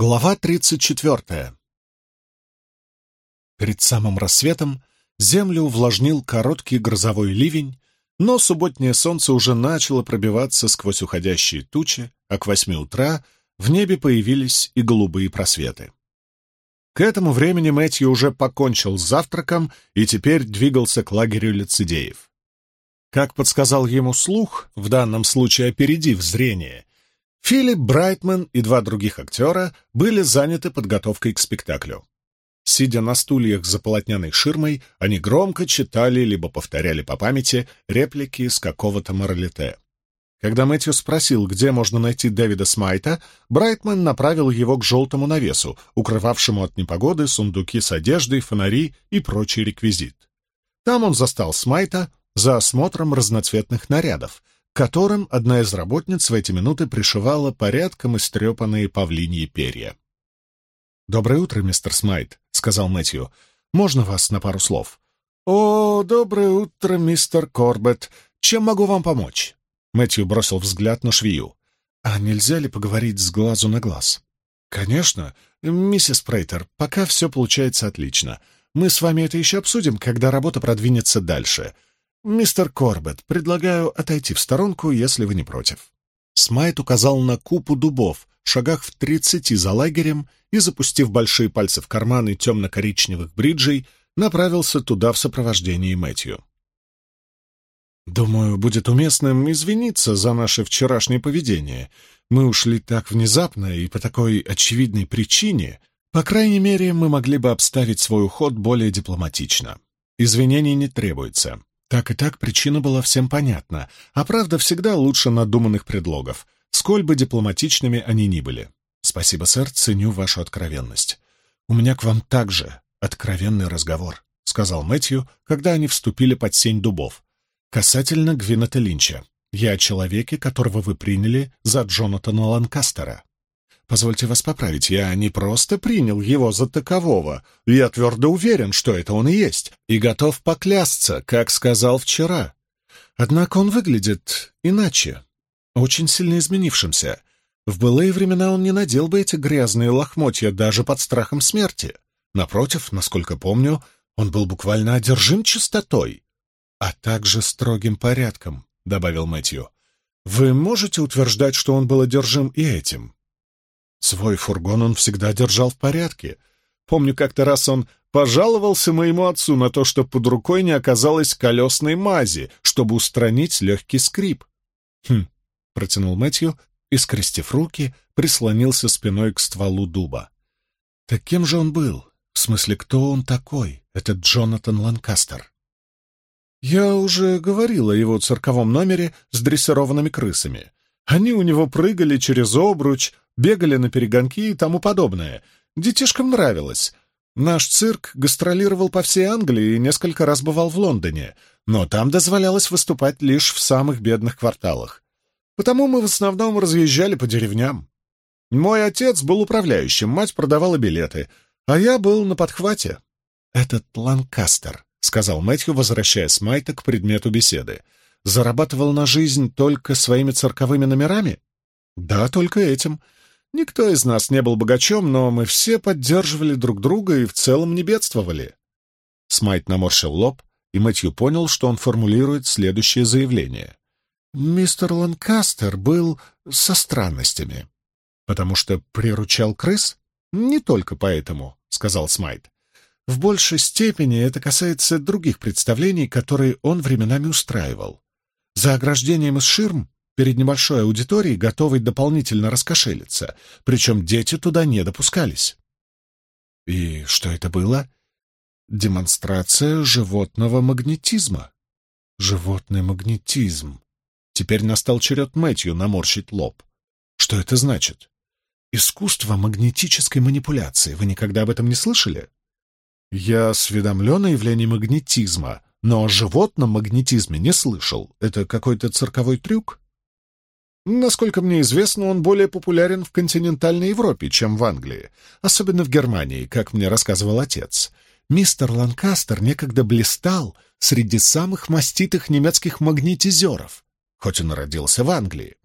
Глава 34. Перед самым рассветом землю увлажнил короткий грозовой ливень, но субботнее солнце уже начало пробиваться сквозь уходящие тучи, а к восьми утра в небе появились и голубые просветы. К этому времени Мэтью уже покончил с завтраком и теперь двигался к лагерю лицедеев. Как подсказал ему слух, в данном случае опередив зрение, Филипп Брайтман и два других актера были заняты подготовкой к спектаклю. Сидя на стульях за полотняной ширмой, они громко читали либо повторяли по памяти реплики из какого-то моралите. Когда Мэтью спросил, где можно найти Дэвида Смайта, Брайтман направил его к желтому навесу, укрывавшему от непогоды сундуки с одеждой, фонари и прочий реквизит. Там он застал Смайта за осмотром разноцветных нарядов, которым одна из работниц в эти минуты пришивала порядком истрепанные павлиньи перья. «Доброе утро, мистер Смайт», — сказал Мэтью. «Можно вас на пару слов?» «О, доброе утро, мистер Корбетт. Чем могу вам помочь?» Мэтью бросил взгляд на швею. «А нельзя ли поговорить с глазу на глаз?» «Конечно. Миссис Прейтер, пока все получается отлично. Мы с вами это еще обсудим, когда работа продвинется дальше. «Мистер Корбет, предлагаю отойти в сторонку, если вы не против». Смайт указал на купу дубов, шагах в тридцати за лагерем, и, запустив большие пальцы в карманы темно-коричневых бриджей, направился туда в сопровождении Мэтью. «Думаю, будет уместным извиниться за наше вчерашнее поведение. Мы ушли так внезапно и по такой очевидной причине. По крайней мере, мы могли бы обставить свой уход более дипломатично. Извинений не требуется. Так и так причина была всем понятна, а правда всегда лучше надуманных предлогов, сколь бы дипломатичными они ни были. Спасибо, сэр, ценю вашу откровенность. У меня к вам также откровенный разговор, — сказал Мэтью, когда они вступили под сень дубов. Касательно Гвинета Линча. Я о человеке, которого вы приняли за Джонатана Ланкастера. Позвольте вас поправить, я не просто принял его за такового, я твердо уверен, что это он и есть, и готов поклясться, как сказал вчера. Однако он выглядит иначе, очень сильно изменившимся. В былые времена он не надел бы эти грязные лохмотья даже под страхом смерти. Напротив, насколько помню, он был буквально одержим чистотой, а также строгим порядком, — добавил Мэтью. Вы можете утверждать, что он был одержим и этим? Свой фургон он всегда держал в порядке. Помню, как-то раз он пожаловался моему отцу на то, что под рукой не оказалось колесной мази, чтобы устранить легкий скрип. «Хм», — протянул Мэтью и, скрестив руки, прислонился спиной к стволу дуба. «Так кем же он был? В смысле, кто он такой, этот Джонатан Ланкастер?» «Я уже говорил о его цирковом номере с дрессированными крысами. Они у него прыгали через обруч, бегали на перегонки и тому подобное. Детишкам нравилось. Наш цирк гастролировал по всей Англии и несколько раз бывал в Лондоне, но там дозволялось выступать лишь в самых бедных кварталах. Потому мы в основном разъезжали по деревням. Мой отец был управляющим, мать продавала билеты, а я был на подхвате. «Этот Ланкастер», — сказал Мэтью, возвращаясь Майта к предмету беседы, — «зарабатывал на жизнь только своими цирковыми номерами?» «Да, только этим. Никто из нас не был богачом, но мы все поддерживали друг друга и в целом не бедствовали. Смайт наморщил лоб, и Мэтью понял, что он формулирует следующее заявление. «Мистер Ланкастер был со странностями». «Потому что приручал крыс?» «Не только поэтому», — сказал Смайт. «В большей степени это касается других представлений, которые он временами устраивал. За ограждением из ширм перед небольшой аудиторией, готовой дополнительно раскошелиться, причем дети туда не допускались. И что это было? Демонстрация животного магнетизма. Животный магнетизм. Теперь настал черед Мэтью наморщить лоб. Что это значит? Искусство магнетической манипуляции. Вы никогда об этом не слышали? Я осведомлен о явлении магнетизма, но о животном магнетизме не слышал. Это какой-то цирковой трюк? Насколько мне известно, он более популярен в континентальной Европе, чем в Англии, особенно в Германии, как мне рассказывал отец. Мистер Ланкастер некогда блистал среди самых маститых немецких магнетизеров, хоть он родился в Англии.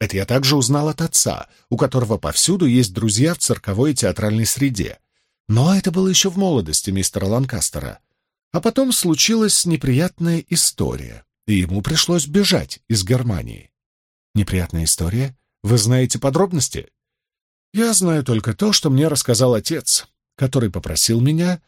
Это я также узнал от отца, у которого повсюду есть друзья в цирковой и театральной среде. Но это было еще в молодости мистера Ланкастера. А потом случилась неприятная история, и ему пришлось бежать из Германии. Неприятная история? Вы знаете подробности? Я знаю только то, что мне рассказал отец, который попросил меня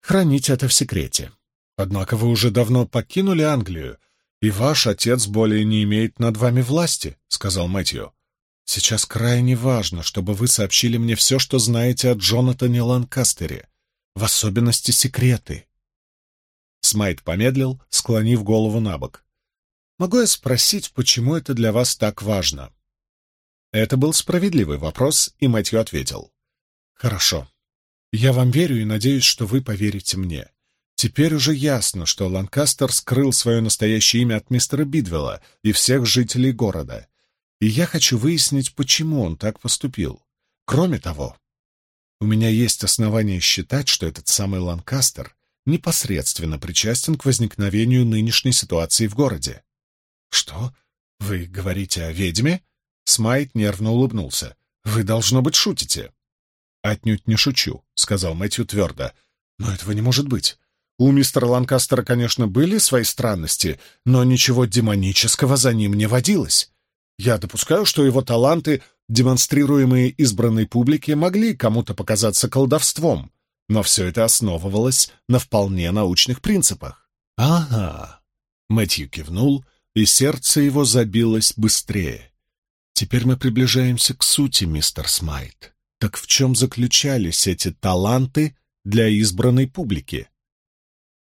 хранить это в секрете. Однако вы уже давно покинули Англию, и ваш отец более не имеет над вами власти, — сказал Мэтью. Сейчас крайне важно, чтобы вы сообщили мне все, что знаете о Джонатане Ланкастере, в особенности секреты. Смайт помедлил, склонив голову на бок. «Могу я спросить, почему это для вас так важно?» Это был справедливый вопрос, и Мэтью ответил. «Хорошо. Я вам верю и надеюсь, что вы поверите мне. Теперь уже ясно, что Ланкастер скрыл свое настоящее имя от мистера Бидвелла и всех жителей города. И я хочу выяснить, почему он так поступил. Кроме того, у меня есть основания считать, что этот самый Ланкастер непосредственно причастен к возникновению нынешней ситуации в городе. «Что? Вы говорите о ведьме?» Смайт нервно улыбнулся. «Вы, должно быть, шутите». «Отнюдь не шучу», — сказал Мэтью твердо. «Но этого не может быть. У мистера Ланкастера, конечно, были свои странности, но ничего демонического за ним не водилось. Я допускаю, что его таланты, демонстрируемые избранной публике, могли кому-то показаться колдовством, но все это основывалось на вполне научных принципах. «Ага», — Мэтью кивнул, и сердце его забилось быстрее. «Теперь мы приближаемся к сути, мистер Смайт. Так в чем заключались эти таланты для избранной публики?»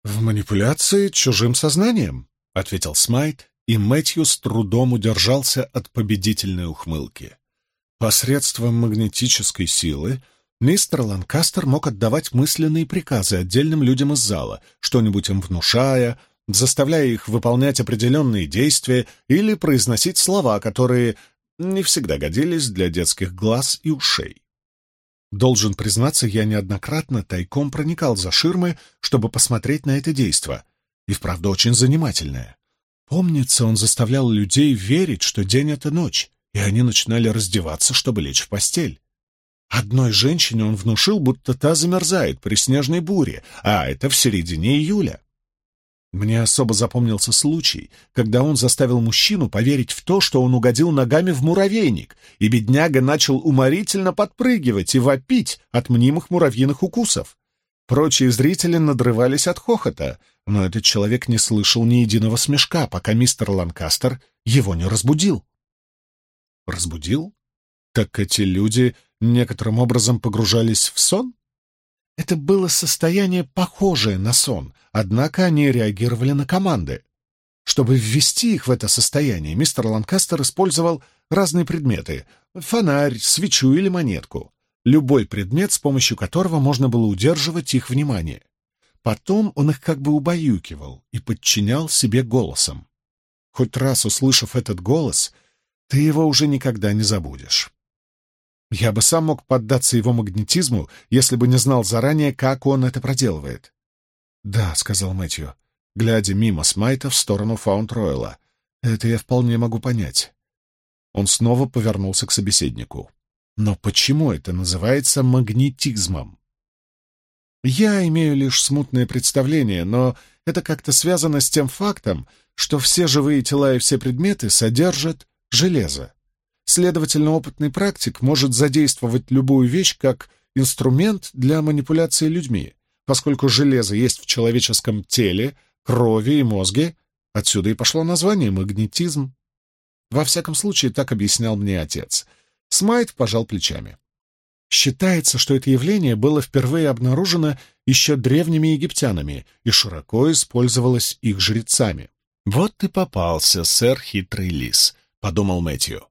«В манипуляции чужим сознанием», — ответил Смайт, и Мэтью с трудом удержался от победительной ухмылки. Посредством магнетической силы мистер Ланкастер мог отдавать мысленные приказы отдельным людям из зала, что-нибудь им внушая, заставляя их выполнять определенные действия или произносить слова, которые не всегда годились для детских глаз и ушей. Должен признаться, я неоднократно тайком проникал за ширмы, чтобы посмотреть на это действо. И вправду очень занимательное. Помнится, он заставлял людей верить, что день — это ночь, и они начинали раздеваться, чтобы лечь в постель. Одной женщине он внушил, будто та замерзает при снежной буре, а это в середине июля. Мне особо запомнился случай, когда он заставил мужчину поверить в то, что он угодил ногами в муравейник, и бедняга начал уморительно подпрыгивать и вопить от мнимых муравьиных укусов. Прочие зрители надрывались от хохота, но этот человек не слышал ни единого смешка, пока мистер Ланкастер его не разбудил. Разбудил? Так эти люди некоторым образом погружались в сон? Это было состояние, похожее на сон, однако они реагировали на команды. Чтобы ввести их в это состояние, мистер Ланкастер использовал разные предметы — фонарь, свечу или монетку. Любой предмет, с помощью которого можно было удерживать их внимание. Потом он их как бы убаюкивал и подчинял себе голосом. Хоть раз услышав этот голос, ты его уже никогда не забудешь. Я бы сам мог поддаться его магнетизму, если бы не знал заранее, как он это проделывает. «Да», — сказал Мэтью, глядя мимо Смайта в сторону Фаунд-Ройла. «Это я вполне могу понять». Он снова повернулся к собеседнику. «Но почему это называется магнетизмом?» «Я имею лишь смутное представление, но это как-то связано с тем фактом, что все живые тела и все предметы содержат железо. Следовательно, опытный практик может задействовать любую вещь как инструмент для манипуляции людьми, поскольку железо есть в человеческом теле, крови и мозге. Отсюда и пошло название магнетизм. Во всяком случае, так объяснял мне отец. Смайт пожал плечами. Считается, что это явление было впервые обнаружено еще древними египтянами и широко использовалось их жрецами. «Вот ты попался, сэр Хитрый Лис», — подумал Мэтью.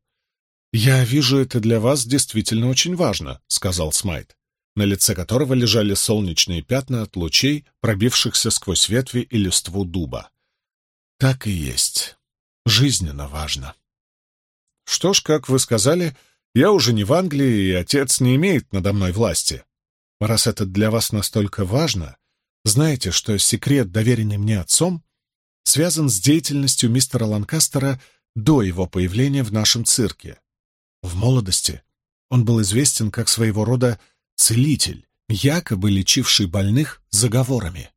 «Я вижу, это для вас действительно очень важно», — сказал Смайт, на лице которого лежали солнечные пятна от лучей, пробившихся сквозь ветви и листву дуба. «Так и есть. Жизненно важно». «Что ж, как вы сказали, я уже не в Англии, и отец не имеет надо мной власти. Раз это для вас настолько важно, знаете, что секрет, доверенный мне отцом, связан с деятельностью мистера Ланкастера до его появления в нашем цирке. В молодости он был известен как своего рода целитель, якобы лечивший больных заговорами.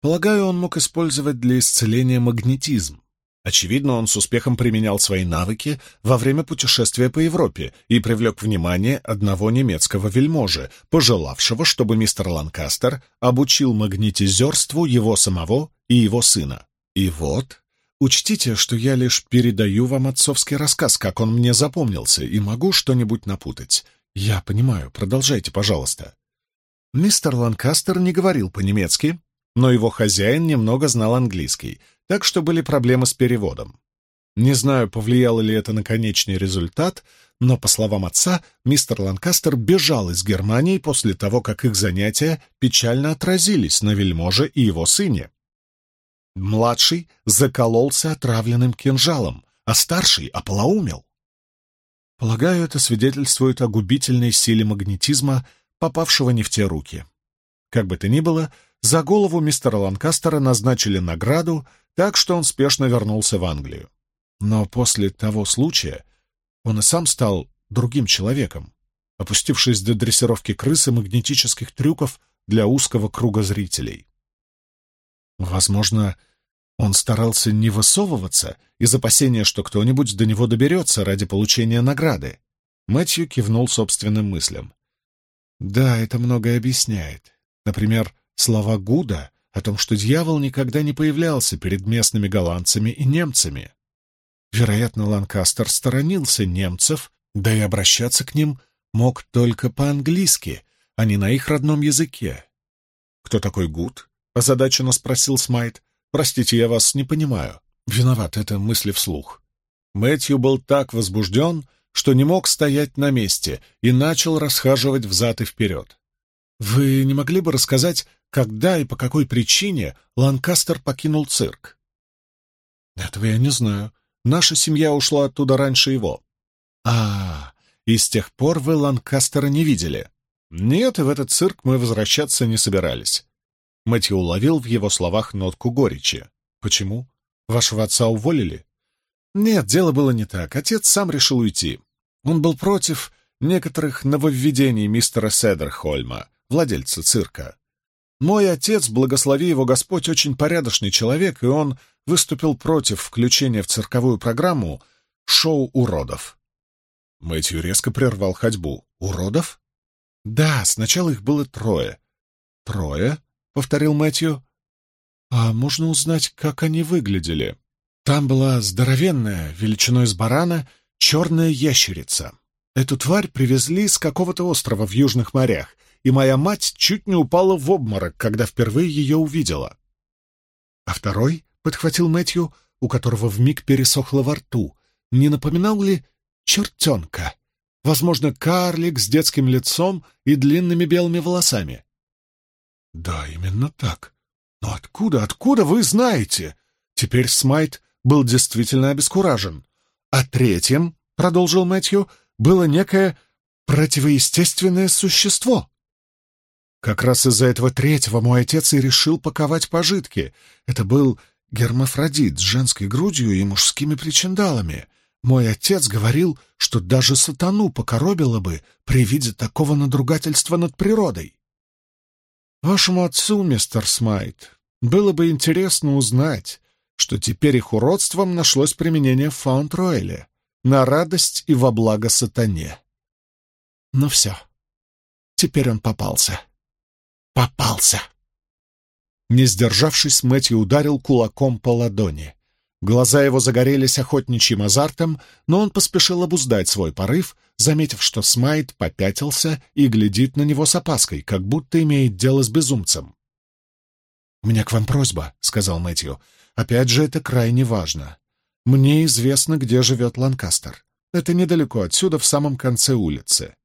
Полагаю, он мог использовать для исцеления магнетизм. Очевидно, он с успехом применял свои навыки во время путешествия по Европе и привлек внимание одного немецкого вельможи, пожелавшего, чтобы мистер Ланкастер обучил магнетизерству его самого и его сына. И вот, учтите, что я лишь передаю вам отцовский рассказ, как он мне запомнился, и могу что-нибудь напутать. Я понимаю, продолжайте, пожалуйста. Мистер Ланкастер не говорил по-немецки, но его хозяин немного знал английский — так что были проблемы с переводом. Не знаю, повлияло ли это на конечный результат, но, по словам отца, мистер Ланкастер бежал из Германии после того, как их занятия печально отразились на вельможе и его сыне. Младший закололся отравленным кинжалом, а старший ополоумел. Полагаю, это свидетельствует о губительной силе магнетизма, попавшего не в те руки. Как бы то ни было, за голову мистера Ланкастера назначили награду, так что он спешно вернулся в Англию. Но после того случая он и сам стал другим человеком, опустившись до дрессировки крыс и магнетических трюков для узкого круга зрителей. Возможно, он старался не высовываться из опасения, что кто-нибудь до него доберется ради получения награды. Мэтью кивнул собственным мыслям. Да, это многое объясняет. Например, Слова Гуда о том, что дьявол никогда не появлялся перед местными голландцами и немцами. Вероятно, Ланкастер сторонился немцев, да и обращаться к ним мог только по-английски, а не на их родном языке. «Кто такой Гуд?» — озадаченно спросил Смайт. «Простите, я вас не понимаю». Виноват, это мысли вслух. Мэтью был так возбужден, что не мог стоять на месте и начал расхаживать взад и вперед. «Вы не могли бы рассказать, когда и по какой причине Ланкастер покинул цирк. Этого я не знаю. Наша семья ушла оттуда раньше его. А, и с тех пор вы Ланкастера не видели? Нет, и в этот цирк мы возвращаться не собирались. Мэтью уловил в его словах нотку горечи. Почему? Вашего отца уволили? Нет, дело было не так. Отец сам решил уйти. Он был против некоторых нововведений мистера Седерхольма, владельца цирка. Мой отец, благослови его Господь, очень порядочный человек, и он выступил против включения в цирковую программу шоу уродов. Мэтью резко прервал ходьбу. «Уродов?» «Да, сначала их было трое». «Трое?» — повторил Мэтью. «А можно узнать, как они выглядели?» Там была здоровенная, величиной с барана, черная ящерица. Эту тварь привезли с какого-то острова в Южных морях, и моя мать чуть не упала в обморок, когда впервые ее увидела. А второй, — подхватил Мэтью, у которого вмиг пересохло во рту, не напоминал ли чертенка? Возможно, карлик с детским лицом и длинными белыми волосами. Да, именно так. Но откуда, откуда вы знаете? Теперь Смайт был действительно обескуражен. А третьим, — продолжил Мэтью, — было некое противоестественное существо. Как раз из-за этого третьего мой отец и решил паковать пожитки. Это был гермафродит с женской грудью и мужскими причиндалами. Мой отец говорил, что даже сатану покоробило бы при виде такого надругательства над природой. Вашему отцу, мистер Смайт, было бы интересно узнать, что теперь их уродством нашлось применение в Фаунд-Ройле, на радость и во благо сатане. Ну все, теперь он попался. Попался! Не сдержавшись, Мэтью ударил кулаком по ладони. Глаза его загорелись охотничьим азартом, но он поспешил обуздать свой порыв, заметив, что Смайт попятился и глядит на него с опаской, как будто имеет дело с безумцем. «У меня к вам просьба», — сказал Мэтью. «Опять же, это крайне важно. Мне известно, где живет Ланкастер. Это недалеко отсюда, в самом конце улицы.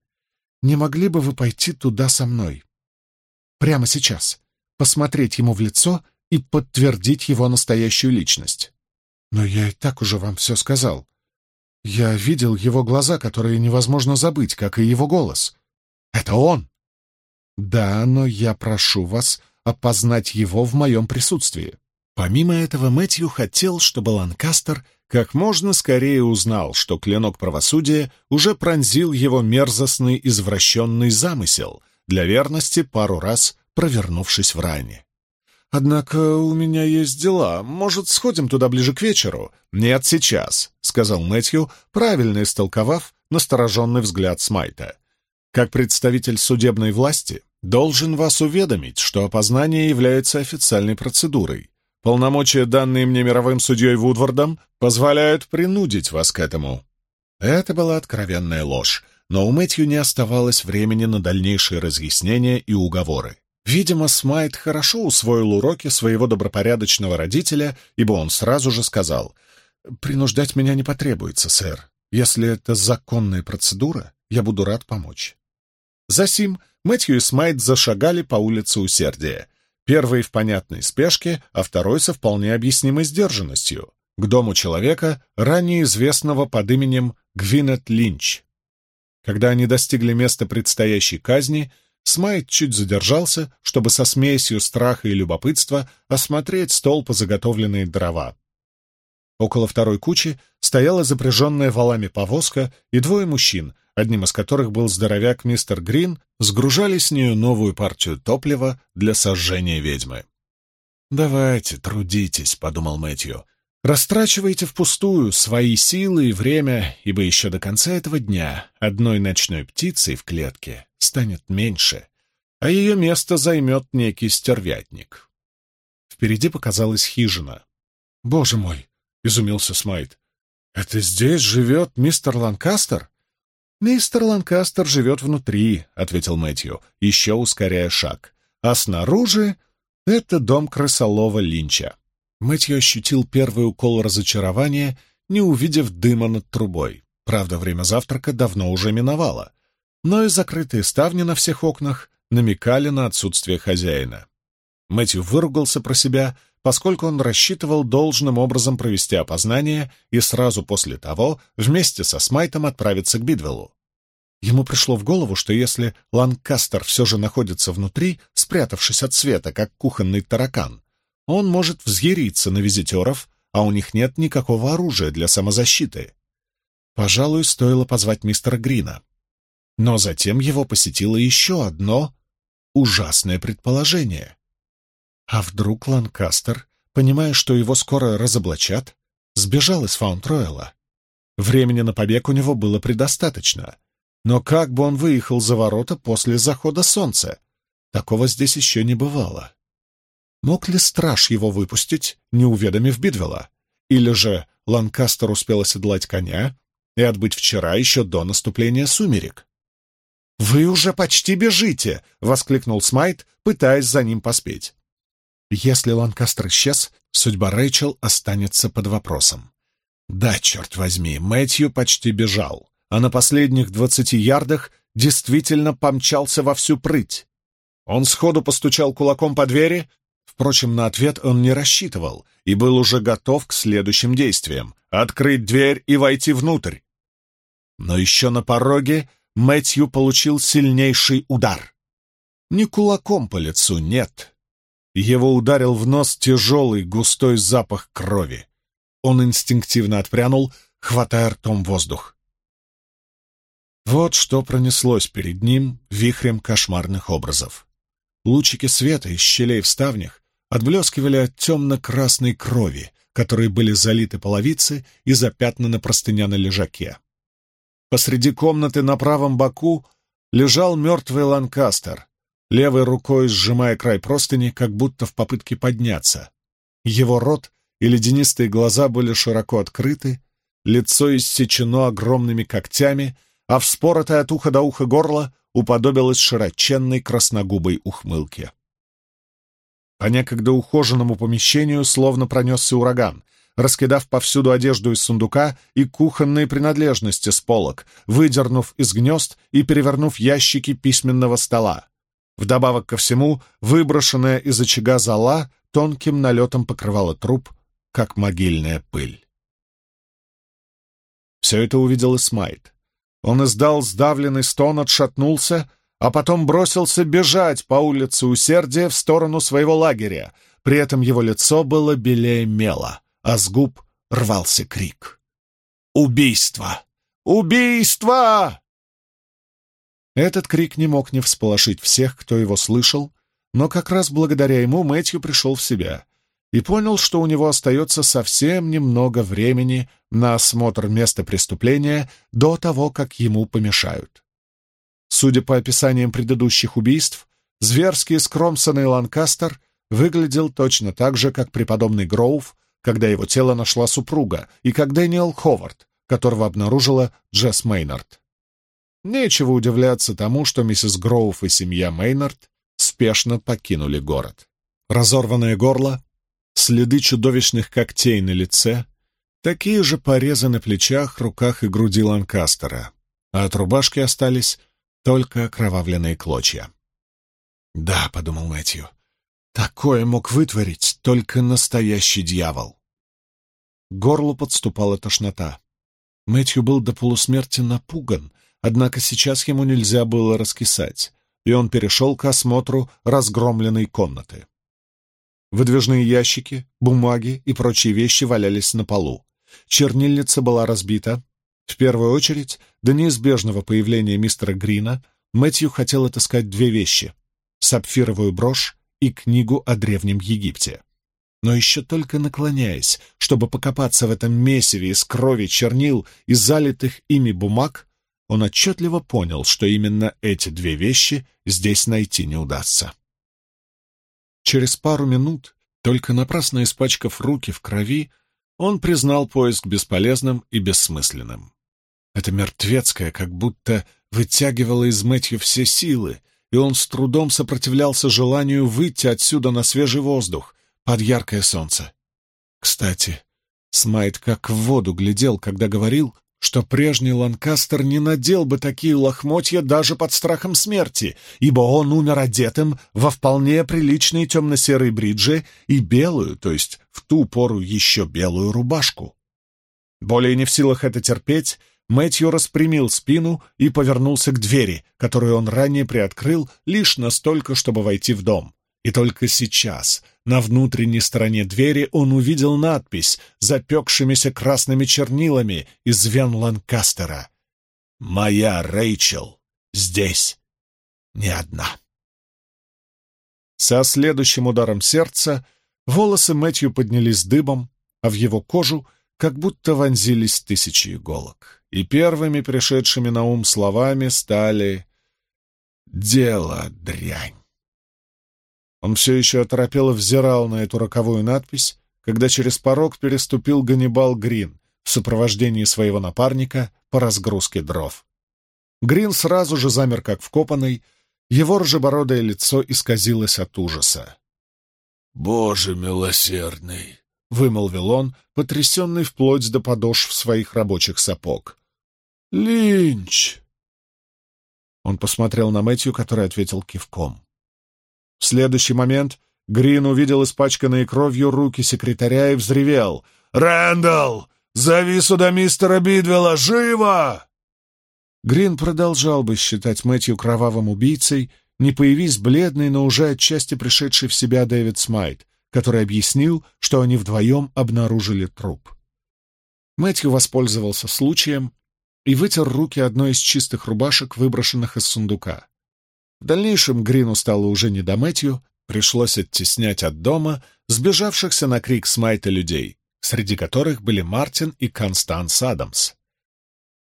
Не могли бы вы пойти туда со мной? Прямо сейчас. Посмотреть ему в лицо и подтвердить его настоящую личность. Но я и так уже вам все сказал. Я видел его глаза, которые невозможно забыть, как и его голос. Это он. Да, но я прошу вас опознать его в моем присутствии. Помимо этого, Мэтью хотел, чтобы Ланкастер как можно скорее узнал, что клинок правосудия уже пронзил его мерзостный извращенный замысел, для верности пару раз провернувшись в ране. «Однако у меня есть дела. Может, сходим туда ближе к вечеру?» «Нет, сейчас», — сказал Мэтью, правильно истолковав настороженный взгляд Смайта. «Как представитель судебной власти должен вас уведомить, что опознание является официальной процедурой. Полномочия, данные мне мировым судьей Вудвардом, позволяют принудить вас к этому». Это была откровенная ложь, но у Мэтью не оставалось времени на дальнейшие разъяснения и уговоры. Видимо, Смайт хорошо усвоил уроки своего добропорядочного родителя, ибо он сразу же сказал, «Принуждать меня не потребуется, сэр. Если это законная процедура, я буду рад помочь». Засим Мэтью и Смайт зашагали по улице Усердия. Первый в понятной спешке, а второй со вполне объяснимой сдержанностью, к дому человека, ранее известного под именем Гвинет Линч. Когда они достигли места предстоящей казни, Смайт чуть задержался, чтобы со смесью страха и любопытства осмотреть стол по заготовленные дрова. Около второй кучи стояла запряженная валами повозка, и двое мужчин, одним из которых был здоровяк мистер Грин, сгружали с нею новую партию топлива для сожжения ведьмы. «Давайте, трудитесь», — подумал Мэтью. «Растрачивайте впустую свои силы и время, ибо еще до конца этого дня одной ночной птицей в клетке станет меньше, а ее место займет некий стервятник. Впереди показалась хижина. «Боже мой!» — изумился Смайт. «Это здесь живет мистер Ланкастер?» «Мистер Ланкастер живет внутри», — ответил Мэтью, еще ускоряя шаг. «А снаружи — это дом крысолова Линча». Мэтью ощутил первый укол разочарования, не увидев дыма над трубой. Правда, время завтрака давно уже миновало но и закрытые ставни на всех окнах намекали на отсутствие хозяина. Мэтью выругался про себя, поскольку он рассчитывал должным образом провести опознание и сразу после того вместе со Смайтом отправиться к Бидвеллу. Ему пришло в голову, что если Ланкастер все же находится внутри, спрятавшись от света, как кухонный таракан, он может взъяриться на визитеров, а у них нет никакого оружия для самозащиты. Пожалуй, стоило позвать мистера Грина. Но затем его посетило еще одно ужасное предположение. А вдруг Ланкастер, понимая, что его скоро разоблачат, сбежал из Фаунд-Ройла? Времени на побег у него было предостаточно. Но как бы он выехал за ворота после захода солнца? Такого здесь еще не бывало. Мог ли страж его выпустить, не уведомив Бидвелла? Или же Ланкастер успел оседлать коня и отбыть вчера еще до наступления сумерек? «Вы уже почти бежите!» — воскликнул Смайт, пытаясь за ним поспеть. Если Ланкастер исчез, судьба Рэйчел останется под вопросом. Да, черт возьми, Мэтью почти бежал, а на последних двадцати ярдах действительно помчался во всю прыть. Он сходу постучал кулаком по двери, впрочем, на ответ он не рассчитывал и был уже готов к следующим действиям — открыть дверь и войти внутрь. Но еще на пороге Мэтью получил сильнейший удар. Не кулаком по лицу, нет. Его ударил в нос тяжелый густой запах крови. Он инстинктивно отпрянул, хватая ртом воздух. Вот что пронеслось перед ним вихрем кошмарных образов. Лучики света из щелей в ставнях отблескивали от темно-красной крови, которые были залиты половицы и запятнаны простыня на лежаке. Посреди комнаты на правом боку лежал мертвый Ланкастер, левой рукой сжимая край простыни, как будто в попытке подняться. Его рот и ледянистые глаза были широко открыты, лицо иссечено огромными когтями, а вспоротое от уха до уха горло уподобилось широченной красногубой ухмылке. По некогда ухоженному помещению словно пронесся ураган, раскидав повсюду одежду из сундука и кухонные принадлежности с полок, выдернув из гнезд и перевернув ящики письменного стола. Вдобавок ко всему, выброшенная из очага зола тонким налетом покрывала труп, как могильная пыль. Все это увидел Исмайт. Он издал сдавленный стон, отшатнулся, а потом бросился бежать по улице Усердия в сторону своего лагеря. При этом его лицо было белее мела — а с губ рвался крик. «Убийство! Убийство!» Этот крик не мог не всполошить всех, кто его слышал, но как раз благодаря ему Мэтью пришел в себя и понял, что у него остается совсем немного времени на осмотр места преступления до того, как ему помешают. Судя по описаниям предыдущих убийств, зверский скромсанный Ланкастер выглядел точно так же, как преподобный Гроув, когда его тело нашла супруга, и как Дэниел Ховард, которого обнаружила Джесс Мейнард. Нечего удивляться тому, что миссис Гроув и семья Мейнард спешно покинули город. Разорванное горло, следы чудовищных когтей на лице, такие же порезы на плечах, руках и груди Ланкастера, а от рубашки остались только окровавленные клочья. «Да», — подумал Мэтью, — «такое мог вытворить только настоящий дьявол». Горлу подступала тошнота. Мэтью был до полусмерти напуган, однако сейчас ему нельзя было раскисать, и он перешел к осмотру разгромленной комнаты. Выдвижные ящики, бумаги и прочие вещи валялись на полу. Чернильница была разбита. В первую очередь, до неизбежного появления мистера Грина, Мэтью хотел отыскать две вещи — сапфировую брошь и книгу о Древнем Египте. Но еще только наклоняясь, чтобы покопаться в этом месиве из крови, чернил и залитых ими бумаг, он отчетливо понял, что именно эти две вещи здесь найти не удастся. Через пару минут, только напрасно испачкав руки в крови, он признал поиск бесполезным и бессмысленным. Это мертвецкое как будто вытягивало из Мэтью все силы, и он с трудом сопротивлялся желанию выйти отсюда на свежий воздух, под яркое солнце. Кстати, Смайт как в воду глядел, когда говорил, что прежний Ланкастер не надел бы такие лохмотья даже под страхом смерти, ибо он умер одетым во вполне приличные темно-серые бриджи и белую, то есть в ту пору еще белую рубашку. Более не в силах это терпеть, Мэтью распрямил спину и повернулся к двери, которую он ранее приоткрыл лишь настолько, чтобы войти в дом. И только сейчас, на внутренней стороне двери, он увидел надпись, запекшимися красными чернилами из вен Ланкастера. «Моя Рэйчел здесь не одна». Со следующим ударом сердца волосы Мэтью поднялись дыбом, а в его кожу как будто вонзились тысячи иголок. И первыми пришедшими на ум словами стали «Дело дрянь». Он все еще оторопело взирал на эту роковую надпись, когда через порог переступил Ганнибал Грин в сопровождении своего напарника по разгрузке дров. Грин сразу же замер как вкопанный, его ржебородое лицо исказилось от ужаса. «Боже милосердный!» — вымолвил он, потрясенный вплоть до подошв своих рабочих сапог. «Линч!» Он посмотрел на Мэтью, который ответил кивком. В следующий момент Грин увидел испачканные кровью руки секретаря и взревел. «Рэндалл! Зови сюда мистера Бидвелла! Живо!» Грин продолжал бы считать Мэтью кровавым убийцей, не появись бледный, но уже отчасти пришедший в себя Дэвид Смайт, который объяснил, что они вдвоем обнаружили труп. Мэтью воспользовался случаем и вытер руки одной из чистых рубашек, выброшенных из сундука. В дальнейшем Грину стало уже не до Мэтью, пришлось оттеснять от дома сбежавшихся на крик Смайта людей, среди которых были Мартин и Констанс Адамс.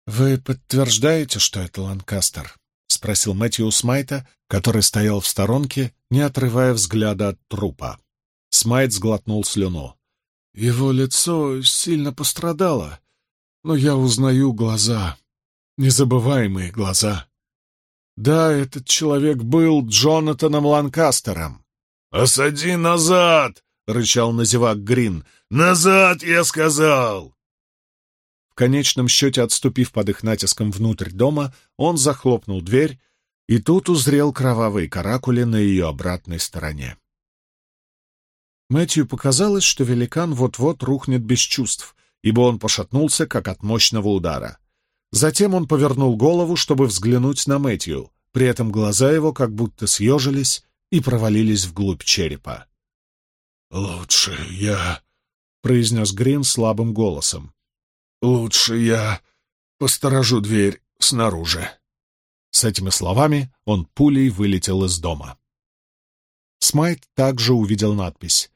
«Вы подтверждаете, что это Ланкастер?» — спросил Мэтью Смайта, который стоял в сторонке, не отрывая взгляда от трупа. Смайт сглотнул слюну. «Его лицо сильно пострадало, но я узнаю глаза, незабываемые глаза. Да, этот человек был Джонатаном Ланкастером. «Осади назад!» — рычал на зевак Грин. «Назад, я сказал!» В конечном счете, отступив под их натиском внутрь дома, он захлопнул дверь, и тут узрел кровавые каракули на ее обратной стороне. Мэтью показалось, что великан вот-вот рухнет без чувств, ибо он пошатнулся, как от мощного удара. Затем он повернул голову, чтобы взглянуть на Мэтью. При этом глаза его как будто съежились и провалились вглубь черепа. «Лучше я — произнес Грин слабым голосом. «Лучше я посторожу дверь снаружи». С этими словами он пулей вылетел из дома. Смайт также увидел надпись.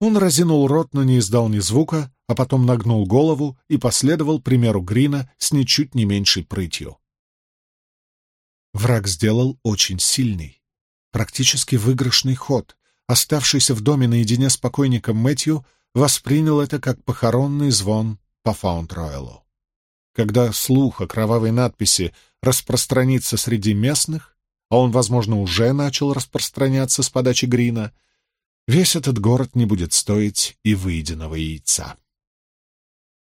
Он разинул рот, но не издал ни звука, а потом нагнул голову и последовал примеру Грина с ничуть не меньшей прытью. Враг сделал очень сильный, практически выигрышный ход. Оставшийся в доме наедине с покойником Мэтью воспринял это как похоронный звон по Фаунд-Ройлу. Когда слух о кровавой надписи распространится среди местных, а он, возможно, уже начал распространяться с подачи Грина, весь этот город не будет стоить и выеденного яйца.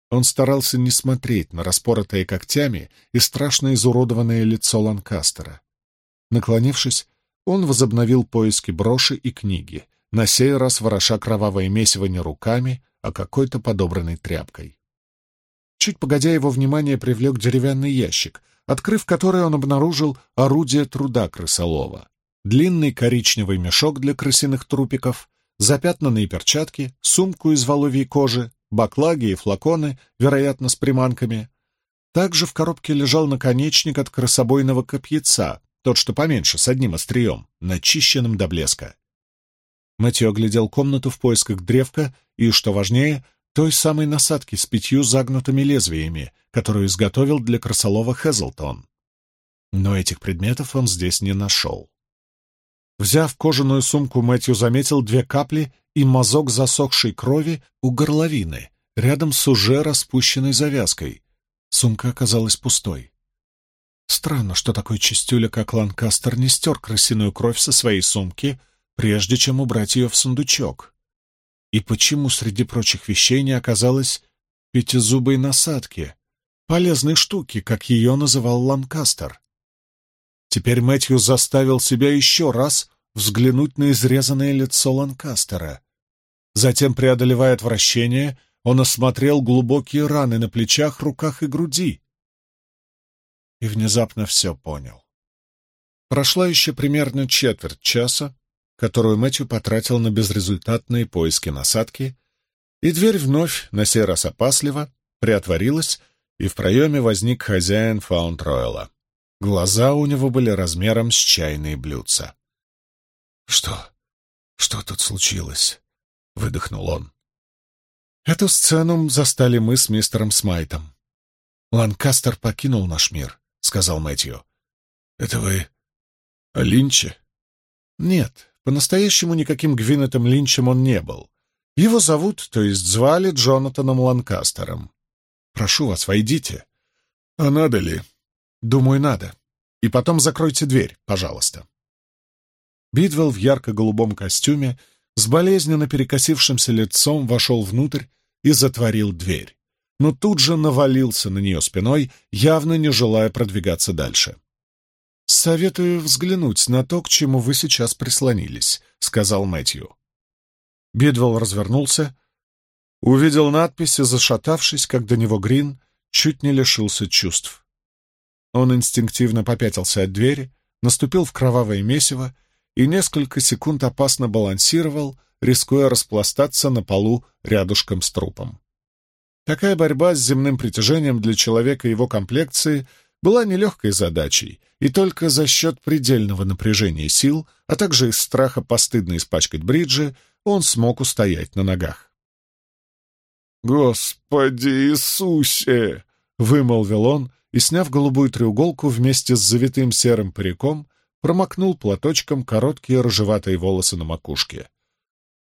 Он старался не смотреть на распоротое когтями и страшно изуродованное лицо Ланкастера. Наклонившись, он возобновил поиски броши и книги, на сей раз вороша кровавое месиво не руками, а какой-то подобранной тряпкой. Чуть погодя, его внимание привлек деревянный ящик, открыв который он обнаружил орудие труда крысолова. Длинный коричневый мешок для крысиных трупиков, запятнанные перчатки, сумку из воловьей кожи, баклаги и флаконы, вероятно, с приманками. Также в коробке лежал наконечник от красобойного копьяца, тот, что поменьше, с одним острием, начищенным до блеска. Мэтью оглядел комнату в поисках древка и, что важнее, той самой насадки с пятью загнутыми лезвиями, которую изготовил для крысолова Хезлтон. Но этих предметов он здесь не нашел. Взяв кожаную сумку, Мэтью заметил две капли и мазок засохшей крови у горловины, рядом с уже распущенной завязкой. Сумка оказалась пустой. Странно, что такой чистюля, как Ланкастер, не стер крысиную кровь со своей сумки, прежде чем убрать ее в сундучок. И почему среди прочих вещей не оказалось пятизубой насадки, полезной штуки, как ее называл Ланкастер? Теперь Мэтью заставил себя еще раз взглянуть на изрезанное лицо Ланкастера. Затем, преодолевая отвращение, он осмотрел глубокие раны на плечах, руках и груди. И внезапно все понял. Прошла еще примерно четверть часа, которую Мэтью потратил на безрезультатные поиски насадки, и дверь вновь, на сей раз опасливо, приотворилась, и в проеме возник хозяин Фаунд-Ройла. Глаза у него были размером с чайные блюдца. «Что? Что тут случилось?» — выдохнул он. Эту сцену застали мы с мистером Смайтом. «Ланкастер покинул наш мир», — сказал Мэтью. «Это вы о Линче?» «Нет, по-настоящему никаким Гвинетом Линчем он не был. Его зовут, то есть звали Джонатаном Ланкастером. Прошу вас, войдите». «А надо ли?» «Думаю, надо. И потом закройте дверь, пожалуйста». Бидвелл в ярко-голубом костюме с болезненно перекосившимся лицом вошел внутрь и затворил дверь, но тут же навалился на нее спиной, явно не желая продвигаться дальше. «Советую взглянуть на то, к чему вы сейчас прислонились», — сказал Мэтью. Бидвелл развернулся, увидел надпись и, зашатавшись, как до него Грин, чуть не лишился чувств. Он инстинктивно попятился от двери, наступил в кровавое месиво и несколько секунд опасно балансировал, рискуя распластаться на полу рядышком с трупом. Такая борьба с земным притяжением для человека его комплекции была нелегкой задачей, и только за счет предельного напряжения сил, а также из страха постыдно испачкать бриджи, он смог устоять на ногах. «Господи Иисусе!» — вымолвил он, и, сняв голубую треуголку вместе с завитым серым париком, промокнул платочком короткие рыжеватые волосы на макушке.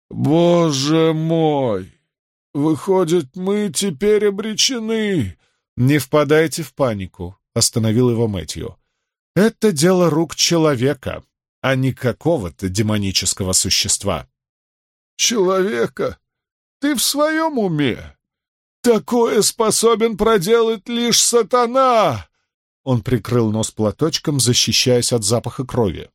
«Боже мой! Выходит, мы теперь обречены!» «Не впадайте в панику», — остановил его Мэтью. «Это дело рук человека, а не какого-то демонического существа». «Человека? Ты в своем уме? Такое способен проделать лишь сатана!» Он прикрыл нос платочком, защищаясь от запаха крови.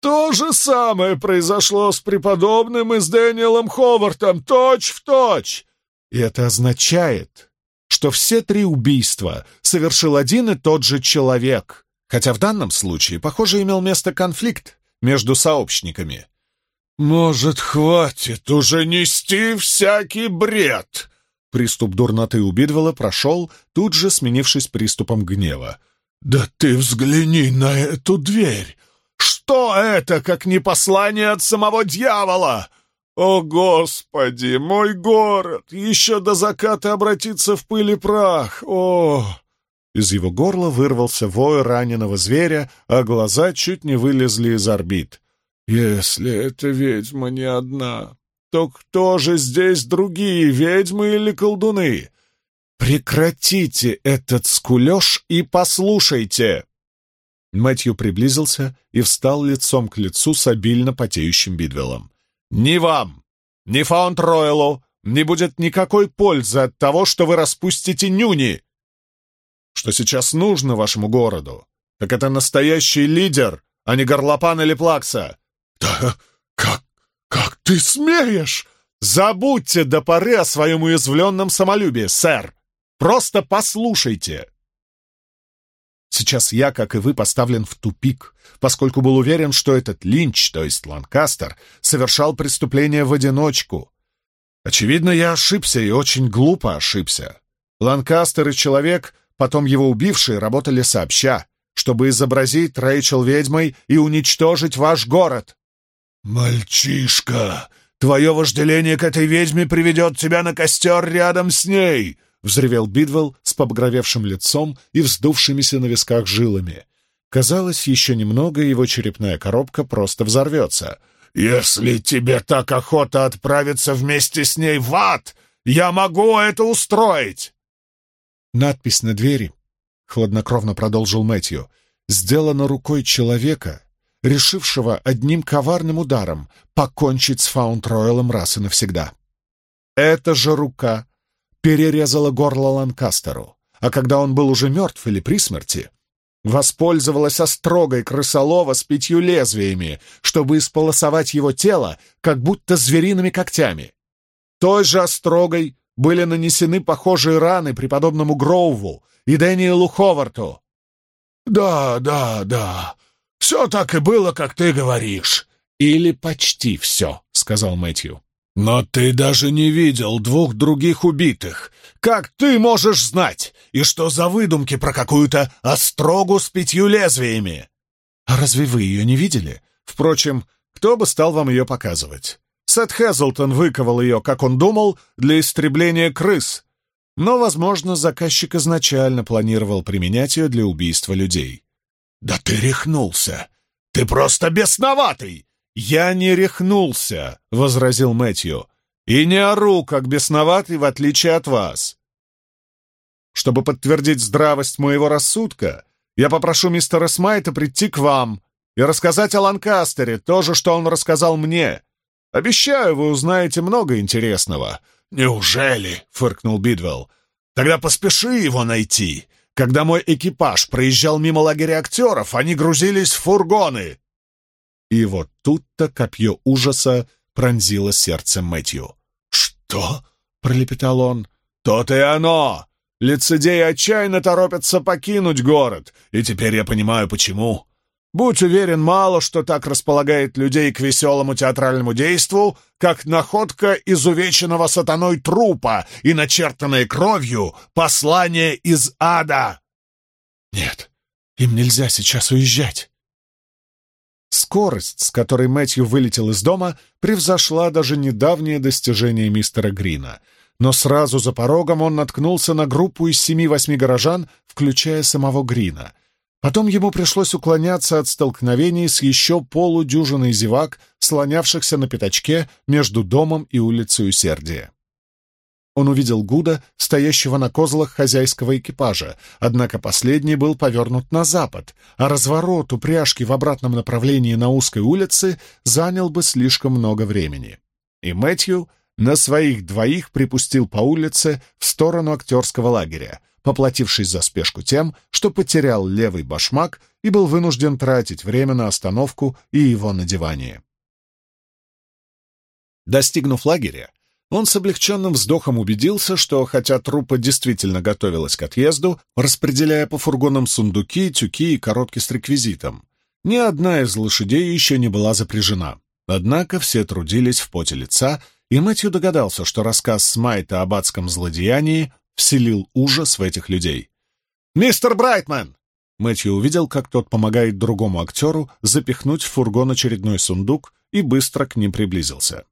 «То же самое произошло с преподобным и с Дэниелом Ховартом, точь в точь!» И это означает, что все три убийства совершил один и тот же человек, хотя в данном случае, похоже, имел место конфликт между сообщниками. «Может, хватит уже нести всякий бред?» Приступ дурноты у Бидвелла прошел, тут же сменившись приступом гнева. «Да ты взгляни на эту дверь! Что это, как не послание от самого дьявола? О, Господи, мой город! Еще до заката обратится в пыль и прах! О!» Из его горла вырвался вой раненого зверя, а глаза чуть не вылезли из орбит. «Если эта ведьма не одна, то кто же здесь другие, ведьмы или колдуны? Прекратите этот скулеж и послушайте!» Мэтью приблизился и встал лицом к лицу с обильно потеющим Бидвеллом. «Ни вам, ни Фаунд-Ройлу не будет никакой пользы от того, что вы распустите нюни!» что сейчас нужно вашему городу, так это настоящий лидер, а не горлопан или плакса. Да как ты смеешь? Забудьте до поры о своем уязвленном самолюбии, сэр. Просто послушайте. Сейчас я, как и вы, поставлен в тупик, поскольку был уверен, что этот Линч, то есть Ланкастер, совершал преступление в одиночку. Очевидно, я ошибся и очень глупо ошибся. Ланкастер и человек, Потом его убившие работали сообща, чтобы изобразить Рэйчел ведьмой и уничтожить ваш город. «Мальчишка, твое вожделение к этой ведьме приведет тебя на костер рядом с ней!» — взревел Бидвелл с побагровевшим лицом и вздувшимися на висках жилами. Казалось, еще немного, его черепная коробка просто взорвется. «Если тебе так охота отправиться вместе с ней в ад, я могу это устроить!» Надпись на двери, — хладнокровно продолжил Мэтью, — сделана рукой человека, решившего одним коварным ударом покончить с Фаунд-Ройлом раз и навсегда. Эта же рука перерезала горло Ланкастеру, а когда он был уже мертв или при смерти, воспользовалась острогой крысолова с пятью лезвиями, чтобы исполосовать его тело, как будто звериными когтями. Той же острогой были нанесены похожие раны преподобному Гроуву и Дэниелу Ховарту. «Да, да, да, все так и было, как ты говоришь». «Или почти все», — сказал Мэтью. «Но ты даже не видел двух других убитых. Как ты можешь знать? И что за выдумки про какую-то острогу с пятью лезвиями?» «А разве вы ее не видели? Впрочем, кто бы стал вам ее показывать? Сет Хэзлтон выковал ее, как он думал, для истребления крыс, но, возможно, заказчик изначально планировал применять ее для убийства людей. «Да ты рехнулся! Ты просто бесноватый!» «Я не рехнулся», — возразил Мэтью, — «и не ору, как бесноватый, в отличие от вас. Чтобы подтвердить здравость моего рассудка, я попрошу мистера Смайта прийти к вам и рассказать о Ланкастере, то же, что он рассказал мне, Обещаю, вы узнаете много интересного». «Неужели?» — фыркнул Бидвелл. «Тогда поспеши его найти. Когда мой экипаж проезжал мимо лагеря актеров, они грузились в фургоны». И вот тут-то копье ужаса пронзило сердце Мэтью. «Что?» — пролепетал он. «То-то и оно! Лицедеи отчаянно торопятся покинуть город, и теперь я понимаю, почему. Будь уверен, мало что так располагает людей к веселому театральному действу, как находка изувеченного сатаной трупа и начертанное кровью послание из ада. Нет, им нельзя сейчас уезжать. Скорость, с которой Мэтью вылетел из дома, превзошла даже недавнее достижение мистера Грина. Но сразу за порогом он наткнулся на группу из семи-восьми горожан, включая самого Грина — Потом ему пришлось уклоняться от столкновений с еще полудюжиной зевак, слонявшихся на пятачке между домом и улицей Усердия. Он увидел Гуда, стоящего на козлах хозяйского экипажа, однако последний был повернут на запад, а разворот упряжки в обратном направлении на узкой улице занял бы слишком много времени. И Мэтью на своих двоих припустил по улице в сторону актерского лагеря, поплатившись за спешку тем, что потерял левый башмак и был вынужден тратить время на остановку и его надевание. Достигнув лагеря, он с облегченным вздохом убедился, что, хотя труппа действительно готовилась к отъезду, распределяя по фургонам сундуки, тюки и коробки с реквизитом, ни одна из лошадей еще не была запряжена. Однако все трудились в поте лица и Мэтью догадался, что рассказ Смайта об адском злодеянии вселил ужас в этих людей. «Мистер Брайтман!» Мэтью увидел, как тот помогает другому актеру запихнуть в фургон очередной сундук и быстро к ним приблизился.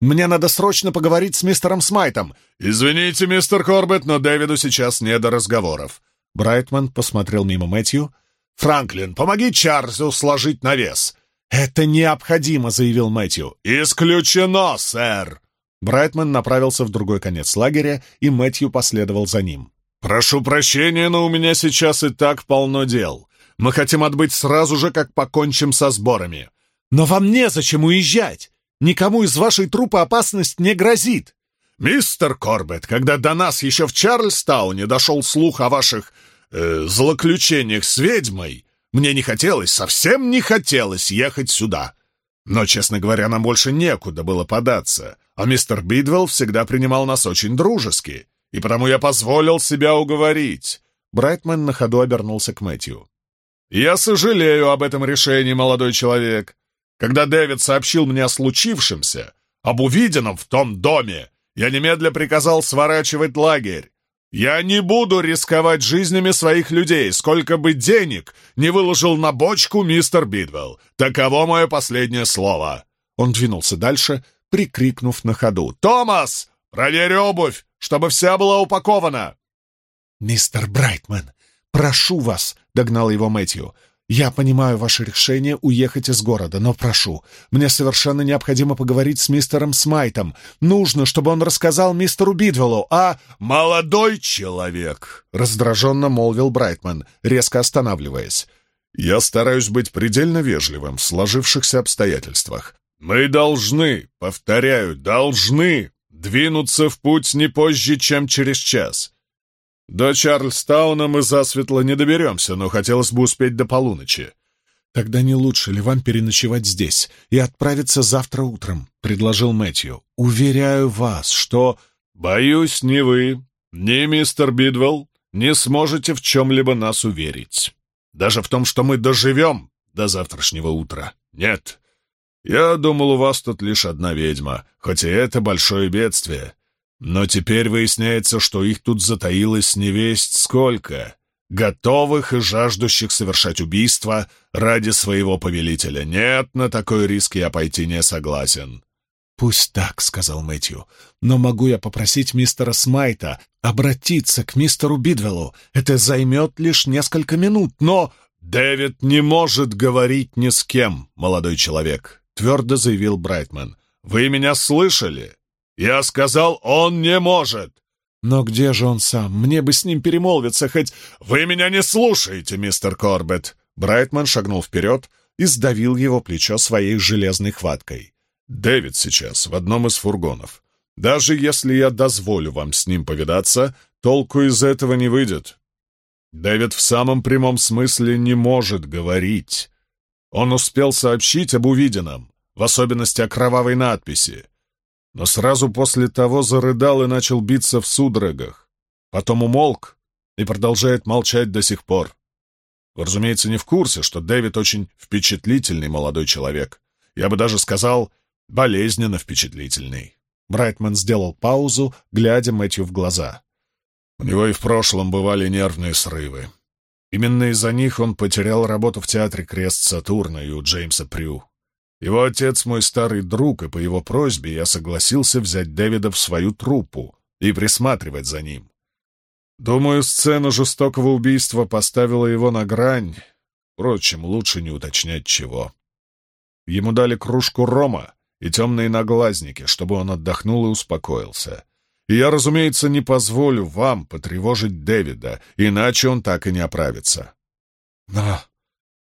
«Мне надо срочно поговорить с мистером Смайтом!» «Извините, мистер Корбет, но Дэвиду сейчас не до разговоров». Брайтман посмотрел мимо Мэтью. «Франклин, помоги Чарльзу сложить навес!» «Это необходимо», — заявил Мэтью. «Исключено, сэр!» Брайтман направился в другой конец лагеря, и Мэтью последовал за ним. «Прошу прощения, но у меня сейчас и так полно дел. Мы хотим отбыть сразу же, как покончим со сборами». «Но вам незачем уезжать! Никому из вашей трупы опасность не грозит!» «Мистер Корбет, когда до нас еще в Чарльстауне дошел слух о ваших э, злоключениях с ведьмой, мне не хотелось, совсем не хотелось ехать сюда. Но, честно говоря, нам больше некуда было податься, а мистер Бидвелл всегда принимал нас очень дружески, и потому я позволил себя уговорить». Брайтман на ходу обернулся к Мэтью. «Я сожалею об этом решении, молодой человек. Когда Дэвид сообщил мне о случившемся, об увиденном в том доме, я немедля приказал сворачивать лагерь. Я не буду рисковать жизнями своих людей, сколько бы денег не выложил на бочку мистер Бидвелл. Таково мое последнее слово». Он двинулся дальше, прикрикнув на ходу. «Томас, проверь обувь, чтобы вся была упакована!» «Мистер Брайтман, прошу вас!» — догнал его Мэтью. «Я понимаю ваше решение уехать из города, но прошу, мне совершенно необходимо поговорить с мистером Смайтом. Нужно, чтобы он рассказал мистеру Бидвеллу о...» «Молодой человек!» — раздраженно молвил Брайтман, резко останавливаясь. «Я стараюсь быть предельно вежливым в сложившихся обстоятельствах. Мы должны, повторяю, должны двинуться в путь не позже, чем через час. До Чарльстауна мы засветло не доберемся, но хотелось бы успеть до полуночи. «Тогда не лучше ли вам переночевать здесь и отправиться завтра утром?» — предложил Мэтью. «Уверяю вас, что...» «Боюсь, ни вы, ни мистер Бидвелл не сможете в чем-либо нас уверить. Даже в том, что мы доживем до завтрашнего утра. Нет. Я думал, у вас тут лишь одна ведьма, хоть и это большое бедствие. Но теперь выясняется, что их тут затаилось невесть сколько. Готовых и жаждущих совершать убийство ради своего повелителя. Нет, на такой риск я пойти не согласен. «Пусть так», — сказал Мэтью. «Но могу я попросить мистера Смайта обратиться к мистеру Бидвеллу? Это займет лишь несколько минут, но...» «Дэвид не может говорить ни с кем, молодой человек», — твердо заявил Брайтман. «Вы меня слышали? «Я сказал, он не может!» «Но где же он сам? Мне бы с ним перемолвиться, хоть...» «Вы меня не слушаете, мистер Корбет!» Брайтман шагнул вперед и сдавил его плечо своей железной хваткой. «Дэвид сейчас в одном из фургонов. Даже если я дозволю вам с ним повидаться, толку из этого не выйдет. Дэвид в самом прямом смысле не может говорить. Он успел сообщить об увиденном, в особенности о кровавой надписи но сразу после того зарыдал и начал биться в судорогах. Потом умолк и продолжает молчать до сих пор. Вы, разумеется, не в курсе, что Дэвид очень впечатлительный молодой человек. Я бы даже сказал, болезненно впечатлительный. Брайтман сделал паузу, глядя Мэтью в глаза. У него и в прошлом бывали нервные срывы. Именно из-за них он потерял работу в театре «Крест Сатурна» и у Джеймса Прю. Его отец мой старый друг, и по его просьбе я согласился взять Дэвида в свою труппу и присматривать за ним. Думаю, сцена жестокого убийства поставила его на грань. Впрочем, лучше не уточнять чего. Ему дали кружку рома и темные наглазники, чтобы он отдохнул и успокоился. И я, разумеется, не позволю вам потревожить Дэвида, иначе он так и не оправится. Но,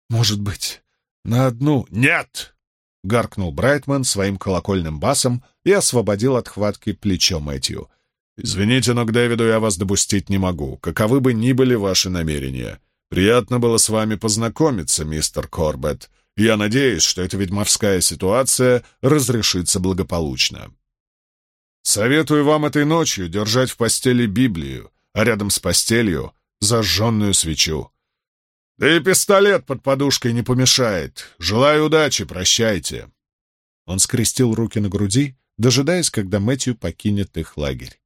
может быть, на одну... Нет! — гаркнул Брайтман своим колокольным басом и освободил от хватки плечо Мэтью. «Извините, но к Дэвиду я вас допустить не могу, каковы бы ни были ваши намерения. Приятно было с вами познакомиться, мистер Корбетт. Я надеюсь, что эта ведьмовская ситуация разрешится благополучно. Советую вам этой ночью держать в постели Библию, а рядом с постелью — зажженную свечу. Да и пистолет под подушкой не помешает. Желаю удачи, прощайте. Он скрестил руки на груди, дожидаясь, когда Мэтью покинет их лагерь.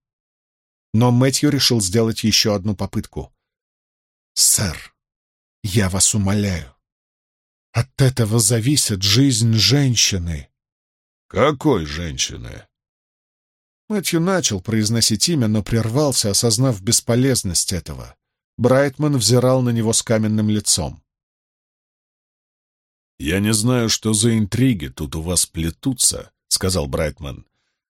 Но Мэтью решил сделать еще одну попытку. «Сэр, я вас умоляю, от этого зависит жизнь женщины». «Какой женщины?» Мэтью начал произносить имя, но прервался, осознав бесполезность этого. Брайтман взирал на него с каменным лицом. «Я не знаю, что за интриги тут у вас плетутся», — сказал Брайтман.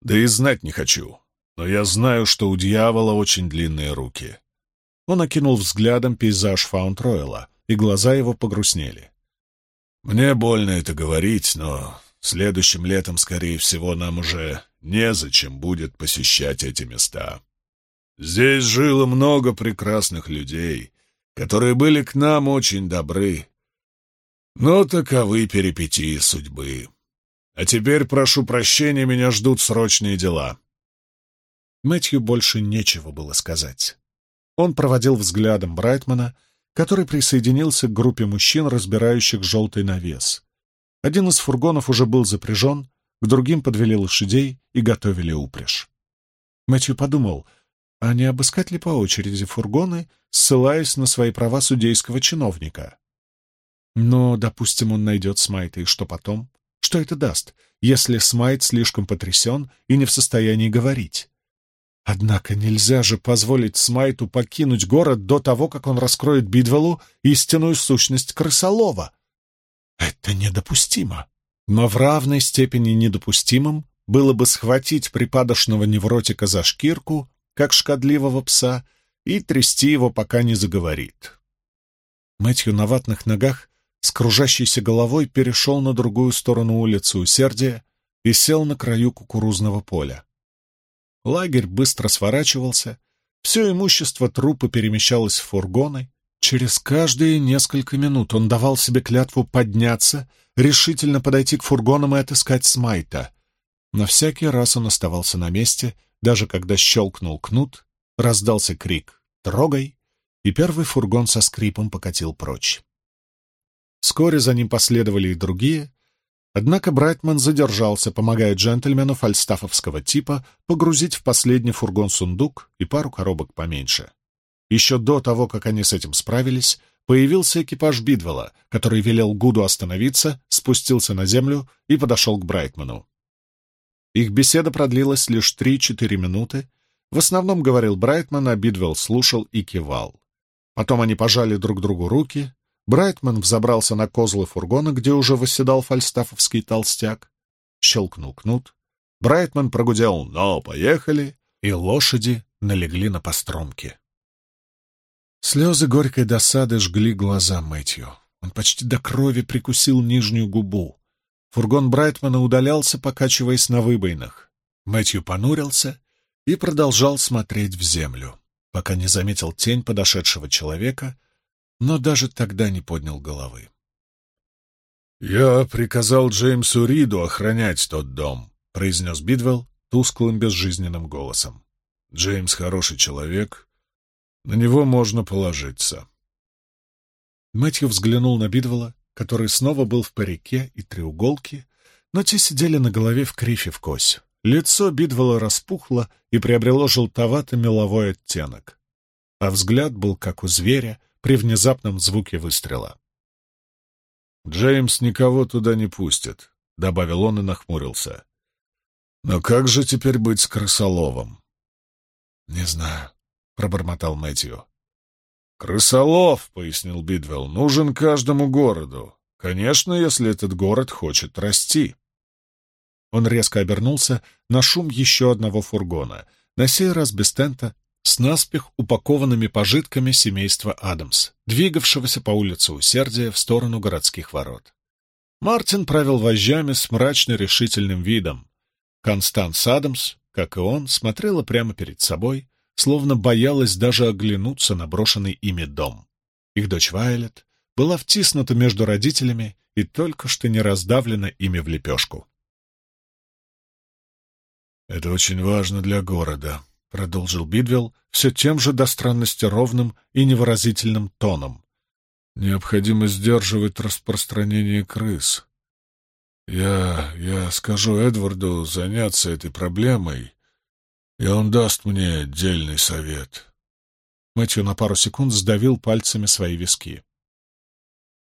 «Да и знать не хочу. Но я знаю, что у дьявола очень длинные руки». Он окинул взглядом пейзаж Фаунд-Ройла, и глаза его погрустнели. «Мне больно это говорить, но следующим летом, скорее всего, нам уже незачем будет посещать эти места. Здесь жило много прекрасных людей, которые были к нам очень добры, но таковы перипетии судьбы. А теперь, прошу прощения, меня ждут срочные дела. Мэтью больше нечего было сказать. Он проводил взглядом Брайтмана, который присоединился к группе мужчин, разбирающих желтый навес. Один из фургонов уже был запряжен, к другим подвели лошадей и готовили упряжь. Мэтью подумал, а не обыскать ли по очереди фургоны, ссылаясь на свои права судейского чиновника? Но, допустим, он найдет Смайта, и что потом? Что это даст, если Смайт слишком потрясен и не в состоянии говорить? Однако нельзя же позволить Смайту покинуть город до того, как он раскроет Бидвеллу истинную сущность крысолова. Это недопустимо. Но в равной степени недопустимым было бы схватить припадочного невротика за шкирку, как шкодливого пса, и трясти его, пока не заговорит. Мэтью на ватных ногах с кружащейся головой перешел на другую сторону улицы Усердия и сел на краю кукурузного поля. Лагерь быстро сворачивался, все имущество трупа перемещалось в фургоны. Через каждые несколько минут он давал себе клятву подняться, решительно подойти к фургонам и отыскать Смайта. Но всякий раз он оставался на месте, даже когда щелкнул кнут, раздался крик «Трогай!» и первый фургон со скрипом покатил прочь. Вскоре за ним последовали и другие, однако Брайтман задержался, помогая джентльмену фальстафовского типа погрузить в последний фургон сундук и пару коробок поменьше. Еще до того, как они с этим справились, появился экипаж Бидвелла, который велел Гуду остановиться, спустился на землю и подошел к Брайтману. Их беседа продлилась лишь три-четыре минуты. В основном говорил Брайтман, а Бидвелл слушал и кивал. Потом они пожали друг другу руки, Брайтман взобрался на козлы фургона, где уже восседал фальстафовский толстяк. Щелкнул кнут. Брайтман прогудел «Но, поехали!» и лошади налегли на постромки. Слезы горькой досады жгли глаза Мэтью. Он почти до крови прикусил нижнюю губу. Фургон Брайтмана удалялся, покачиваясь на выбоинах. Мэтью понурился и продолжал смотреть в землю, пока не заметил тень подошедшего человека — но даже тогда не поднял головы. «Я приказал Джеймсу Риду охранять тот дом», — произнес Бидвелл тусклым безжизненным голосом. «Джеймс хороший человек. На него можно положиться». Мэтью взглянул на Бидвелла, который снова был в парике и треуголке, но те сидели на голове в крифе в кось. Лицо Бидвелла распухло и приобрело желтовато-меловой оттенок, а взгляд был как у зверя, при внезапном звуке выстрела. «Джеймс никого туда не пустит», — добавил он и нахмурился. «Но как же теперь быть с крысоловом?» «Не знаю», — пробормотал Мэтью. «Крысолов», — пояснил Бидвелл, — «нужен каждому городу. Конечно, если этот город хочет расти». Он резко обернулся на шум еще одного фургона, на сей раз без тента с наспех упакованными пожитками семейства Адамс, двигавшегося по улице Усердия в сторону городских ворот. Мартин правил вожжами с мрачно решительным видом. Констанс Адамс, как и он, смотрела прямо перед собой, словно боялась даже оглянуться на брошенный ими дом. Их дочь Вайлет была втиснута между родителями и только что не раздавлена ими в лепешку. «Это очень важно для города», — продолжил Бидвелл все тем же до странности ровным и невыразительным тоном. «Необходимо сдерживать распространение крыс. «Я... я скажу Эдварду заняться этой проблемой, и он даст мне отдельный совет». Мэтью на пару секунд сдавил пальцами свои виски.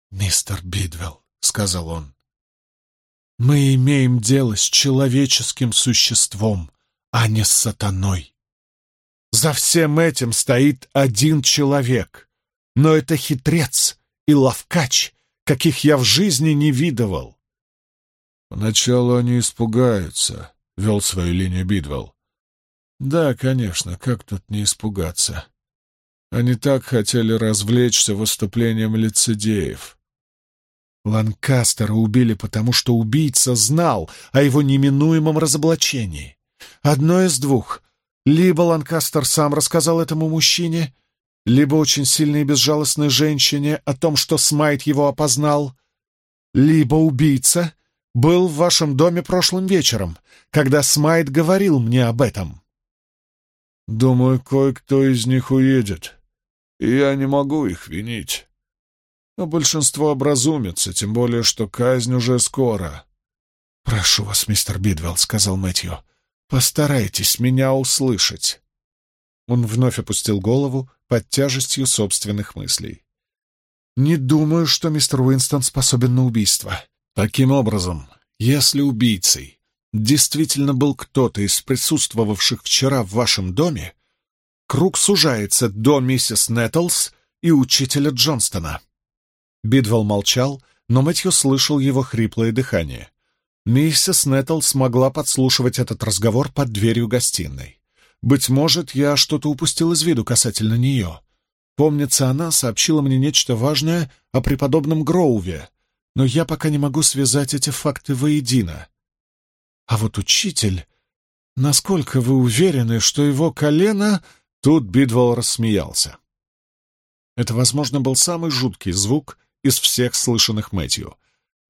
«Мистер Бидвелл», — сказал он, — «мы имеем дело с человеческим существом, а не с сатаной. За всем этим стоит один человек, но это хитрец и ловкач, каких я в жизни не видывал. «Поначалу они испугаются», — вел свою линию Бидвелл. «Да, конечно, как тут не испугаться? Они так хотели развлечься выступлением лицедеев». Ланкастера убили, потому что убийца знал о его неминуемом разоблачении. Одно из двух. Либо Ланкастер сам рассказал этому мужчине, либо очень сильной и безжалостной женщине о том, что Смайт его опознал, либо убийца был в вашем доме прошлым вечером, когда Смайт говорил мне об этом. Думаю, кое-кто из них уедет, и я не могу их винить. Но большинство образумится, тем более, что казнь уже скоро. — Прошу вас, мистер Бидвелл, — сказал Мэтью, — постарайтесь меня услышать. Он вновь опустил голову под тяжестью собственных мыслей. «Не думаю, что мистер Уинстон способен на убийство. Таким образом, если убийцей действительно был кто-то из присутствовавших вчера в вашем доме, круг сужается до миссис Неттлс и учителя Джонстона». Бидвелл молчал, но Мэтью слышал его хриплое дыхание. Миссис Неттлс могла подслушивать этот разговор под дверью гостиной. Быть может, я что-то упустил из виду касательно нее. Помнится, она сообщила мне нечто важное о преподобном Гроуве, но я пока не могу связать эти факты воедино. А вот учитель... Насколько вы уверены, что его колено... Тут Бидвелл рассмеялся. Это, возможно, был самый жуткий звук из всех слышанных Мэтью.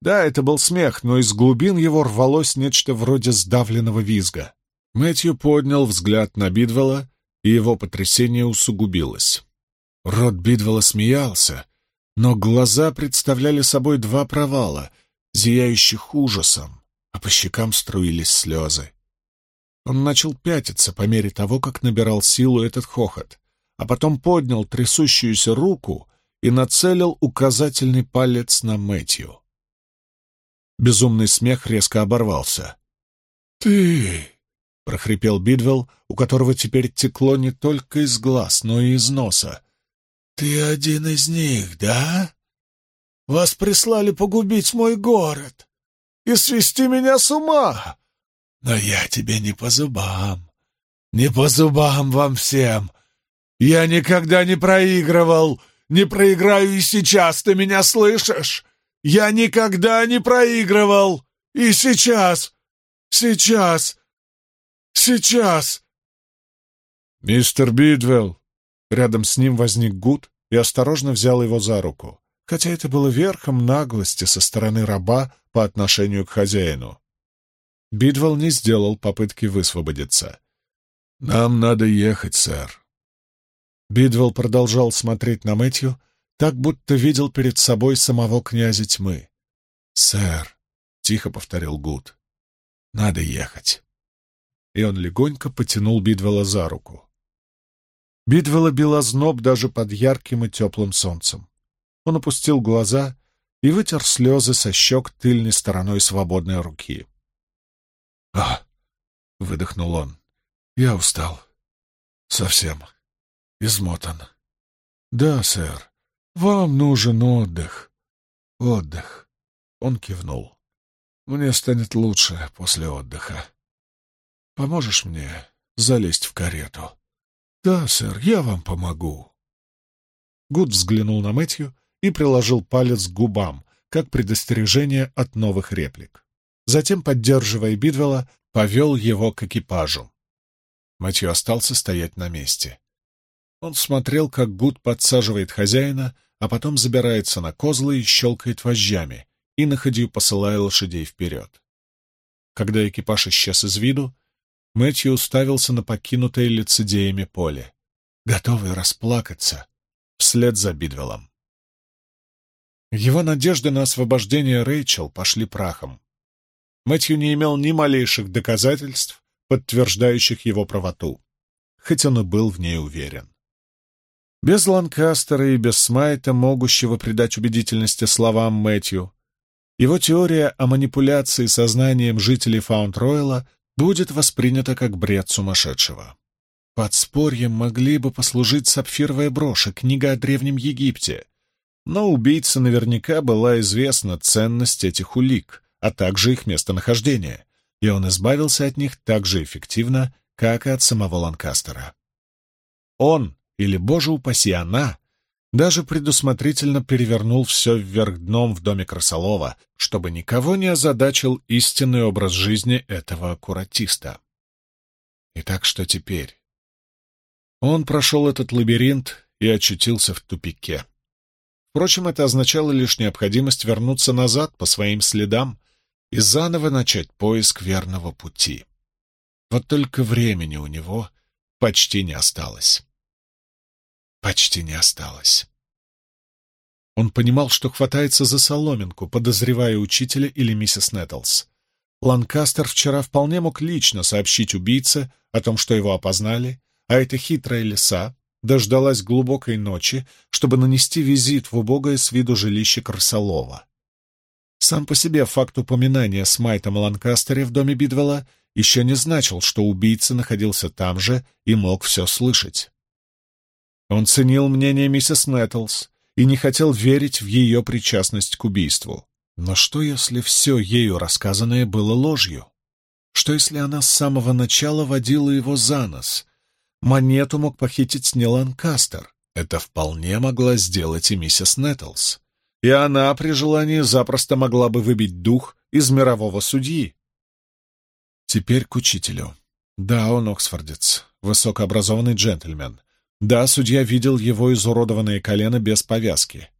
Да, это был смех, но из глубин его рвалось нечто вроде сдавленного визга. Мэтью поднял взгляд на Бидвелла, и его потрясение усугубилось. Рот Бидвелла смеялся, но глаза представляли собой два провала, зияющих ужасом, а по щекам струились слезы. Он начал пятиться по мере того, как набирал силу этот хохот, а потом поднял трясущуюся руку и нацелил указательный палец на Мэтью. Безумный смех резко оборвался. «Ты!» — прохрипел Бидвелл, у которого теперь текло не только из глаз, но и из носа. «Ты один из них, да? Вас прислали погубить мой город и свести меня с ума. Но я тебе не по зубам, не по зубам вам всем. Я никогда не проигрывал, не проиграю и сейчас, ты меня слышишь? Я никогда не проигрывал, и сейчас, сейчас...» Сейчас!» «Мистер Бидвелл!» Рядом с ним возник Гуд и осторожно взял его за руку, хотя это было верхом наглости со стороны раба по отношению к хозяину. Бидвелл не сделал попытки высвободиться. «Нам надо ехать, сэр». Бидвелл продолжал смотреть на Мэтью, так будто видел перед собой самого князя тьмы. «Сэр», — тихо повторил Гуд, — «надо ехать» и он легонько потянул Бидвелла за руку. Бидвелла бил озноб даже под ярким и теплым солнцем. Он опустил глаза и вытер слезы со щек тыльной стороной свободной руки. «А!» — выдохнул он. «Я устал. Совсем. Измотан. Да, сэр, вам нужен отдых. Отдых». Он кивнул. «Мне станет лучше после отдыха. Поможешь мне залезть в карету?» «Да, сэр, я вам помогу». Гуд взглянул на Мэтью и приложил палец к губам, как предостережение от новых реплик. Затем, поддерживая Бидвелла, повел его к экипажу. Мэтью остался стоять на месте. Он смотрел, как Гуд подсаживает хозяина, а потом забирается на козлы и щелкает вожжами, и на ходью посылая лошадей вперед. Когда экипаж исчез из виду, Мэтью уставился на покинутое лицедеями поле, готовый расплакаться вслед за Бидвеллом. Его надежды на освобождение Рэйчел пошли прахом. Мэтью не имел ни малейших доказательств, подтверждающих его правоту, хоть он и был в ней уверен. Без Ланкастера и без Смайта, могущего придать убедительности словам Мэтью, его теория о манипуляции сознанием жителей Фаунд-Ройла будет воспринята как бред сумасшедшего. Подспорьем могли бы послужить сапфировая брошь и книга о Древнем Египте, но убийце наверняка была известна ценность этих улик, а также их местонахождение, и он избавился от них так же эффективно, как и от самого Ланкастера. Он, или, боже упаси, она, даже предусмотрительно перевернул все вверх дном в доме Красолова, чтобы никого не озадачил истинный образ жизни этого аккуратиста. Итак, что теперь? Он прошел этот лабиринт и очутился в тупике. Впрочем, это означало лишь необходимость вернуться назад по своим следам и заново начать поиск верного пути. Вот только времени у него почти не осталось. Почти не осталось. Он понимал, что хватается за соломинку, подозревая учителя или миссис Нэттлс. Ланкастер вчера вполне мог лично сообщить убийце о том, что его опознали, а эта хитрая лиса дождалась глубокой ночи, чтобы нанести визит в убогое с виду жилище Крысолова. Сам по себе факт упоминания с Майтом Ланкастере в доме Бидвелла еще не значил, что убийца находился там же и мог все слышать. Он ценил мнение миссис Нэттлс и не хотел верить в ее причастность к убийству. Но что, если все ею рассказанное было ложью? Что, если она с самого начала водила его за нос, Монету мог похитить не Ланкастер. Это вполне могла сделать и миссис Нэттлс. И она при желании запросто могла бы выбить дух из мирового судьи. Теперь к учителю. Да, он оксфордец, высокообразованный джентльмен. Да, судья видел его изуродованное колено без повязки.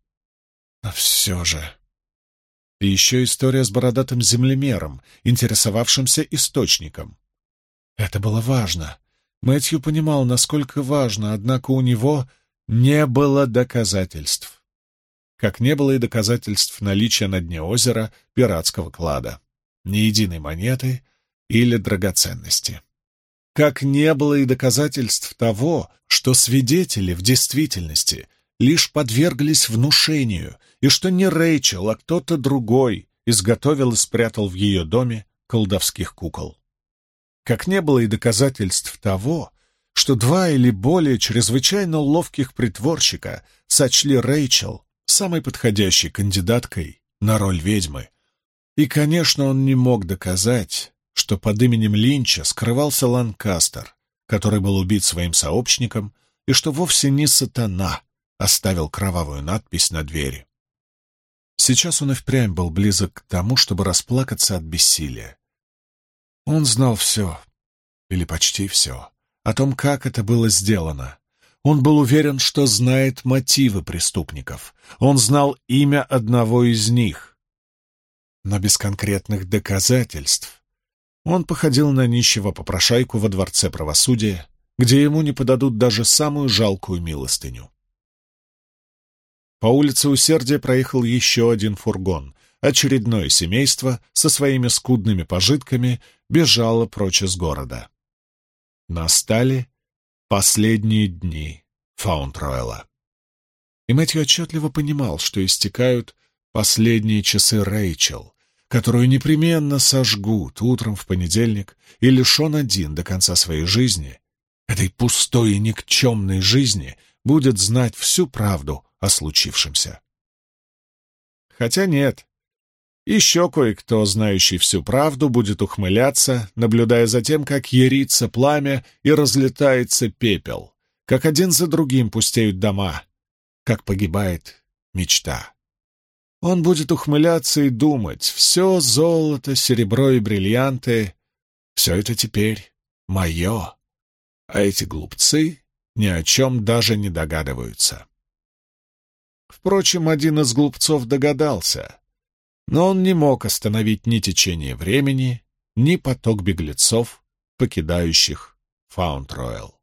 Но все же... И еще история с бородатым землемером, интересовавшимся источником. Это было важно. Мэтью понимал, насколько важно, однако у него не было доказательств. Как не было и доказательств наличия на дне озера пиратского клада, ни единой монеты или драгоценности. Как не было и доказательств того, что свидетели в действительности лишь подверглись внушению, и что не Рэйчел, а кто-то другой изготовил и спрятал в ее доме колдовских кукол как не было и доказательств того, что два или более чрезвычайно ловких притворщика сочли Рэйчел самой подходящей кандидаткой на роль ведьмы. И, конечно, он не мог доказать, что под именем Линча скрывался Ланкастер, который был убит своим сообщником, и что вовсе не сатана оставил кровавую надпись на двери. Сейчас он и впрямь был близок к тому, чтобы расплакаться от бессилия. Он знал все, или почти все, о том, как это было сделано. Он был уверен, что знает мотивы преступников. Он знал имя одного из них. Но без конкретных доказательств он походил на нищего попрошайку во дворце правосудия, где ему не подадут даже самую жалкую милостыню. По улице Усердия проехал еще один фургон, очередное семейство со своими скудными пожитками бежало прочь из города. Настали последние дни Фаунд-Ройла. И Мэтью отчетливо понимал, что истекают последние часы Рэйчел, которую непременно сожгут утром в понедельник, и лишь он один до конца своей жизни, этой пустой и никчемной жизни, будет знать всю правду о случившемся. Хотя нет, еще кое-кто, знающий всю правду, будет ухмыляться, наблюдая за тем, как ярится пламя и разлетается пепел, как один за другим пустеют дома, как погибает мечта. Он будет ухмыляться и думать, все золото, серебро и бриллианты — все это теперь мое, а эти глупцы ни о чем даже не догадываются. Впрочем, один из глупцов догадался — но он не мог остановить ни течение времени, ни поток беглецов, покидающих Фаунд-Ройл.